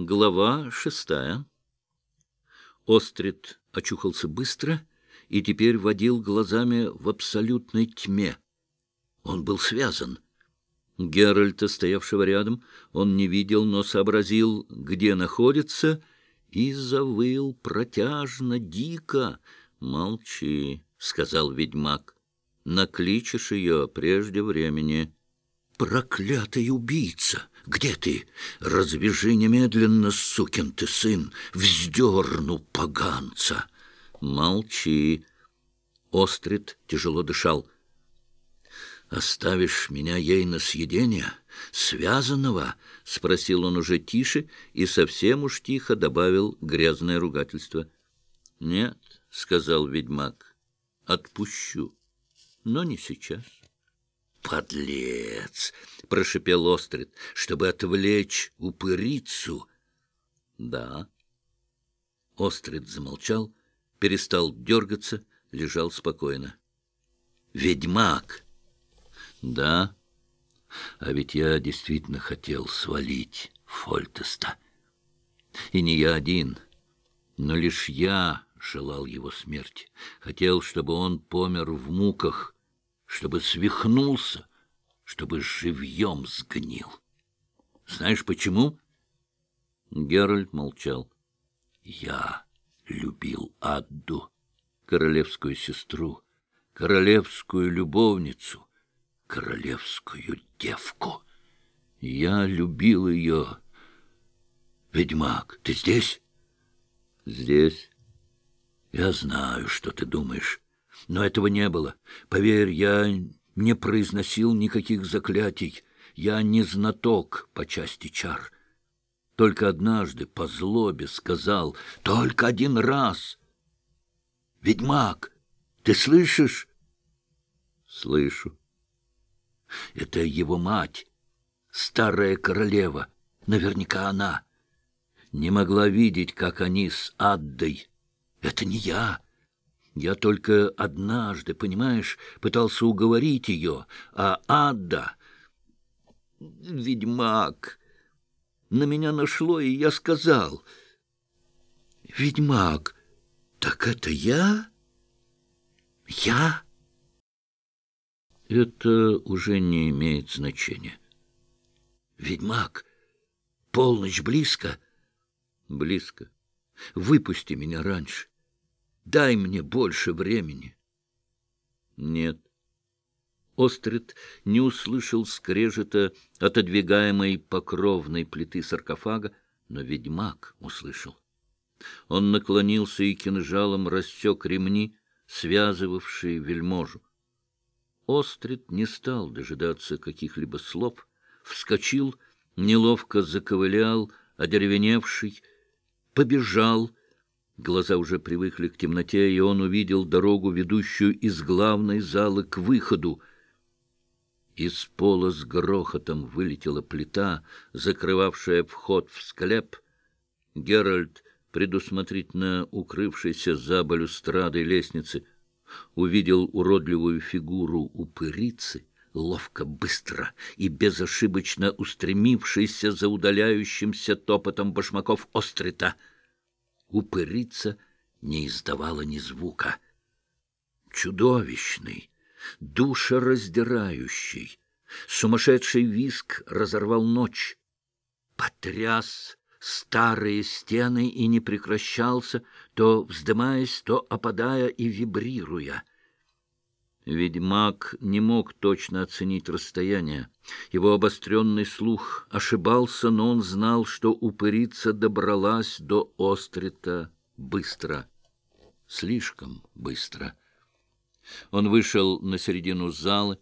Глава шестая. Острид очухался быстро и теперь водил глазами в абсолютной тьме. Он был связан. Геральта, стоявшего рядом, он не видел, но сообразил, где находится, и завыл протяжно, дико. — Молчи, — сказал ведьмак, — накличешь ее прежде времени. — Проклятый убийца! Где ты? Развяжи немедленно, сукин ты сын, вздерну поганца. Молчи. Острид тяжело дышал. «Оставишь меня ей на съедение? Связанного?» — спросил он уже тише и совсем уж тихо добавил грязное ругательство. «Нет», — сказал ведьмак, — «отпущу, но не сейчас». «Подлец!» — прошипел Острид, — чтобы отвлечь упырицу. «Да». Острид замолчал, перестал дергаться, лежал спокойно. «Ведьмак!» «Да, а ведь я действительно хотел свалить Фольтеста. И не я один, но лишь я желал его смерти. Хотел, чтобы он помер в муках» чтобы свихнулся, чтобы живьем сгнил. Знаешь почему? Геральт молчал. Я любил Адду, королевскую сестру, королевскую любовницу, королевскую девку. Я любил ее. Ведьмак, ты здесь? Здесь. Я знаю, что ты думаешь. Но этого не было. Поверь, я не произносил никаких заклятий. Я не знаток по части чар. Только однажды по злобе сказал, только один раз. «Ведьмак, ты слышишь?» «Слышу». «Это его мать, старая королева, наверняка она. Не могла видеть, как они с Аддой. Это не я». Я только однажды, понимаешь, пытался уговорить ее, а Ада... Ведьмак... На меня нашло, и я сказал... Ведьмак, так это я? Я? Это уже не имеет значения. Ведьмак, полночь близко? Близко. Выпусти меня раньше. Дай мне больше времени. Нет. Острид не услышал скрежета отодвигаемой покровной плиты саркофага, но ведьмак услышал. Он наклонился и кинжалом рассек ремни, связывавшие вельможу. Острид не стал дожидаться каких-либо слов, вскочил, неловко заковылял, одеревеневший, побежал, Глаза уже привыкли к темноте, и он увидел дорогу, ведущую из главной залы к выходу. Из пола с грохотом вылетела плита, закрывавшая вход в склеп. Геральт, предусмотрительно укрывшийся за балюстрадой лестницы, увидел уродливую фигуру упырицы, ловко, быстро и безошибочно устремившийся за удаляющимся топотом башмаков Острита — упырица не издавала ни звука. Чудовищный, душераздирающий, сумасшедший виск разорвал ночь, потряс старые стены и не прекращался, то вздымаясь, то опадая и вибрируя. Ведьмак не мог точно оценить расстояние. Его обостренный слух ошибался, но он знал, что упырица добралась до Острита быстро. Слишком быстро. Он вышел на середину зала,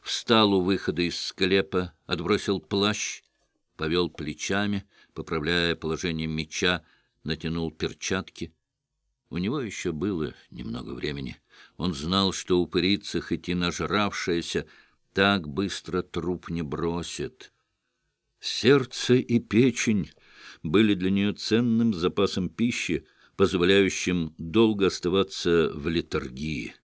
встал у выхода из склепа, отбросил плащ, повел плечами, поправляя положение меча, натянул перчатки. У него еще было немного времени. Он знал, что упырица, хоть и нажравшаяся, так быстро труп не бросит. Сердце и печень были для нее ценным запасом пищи, позволяющим долго оставаться в литургии.